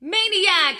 Maniac!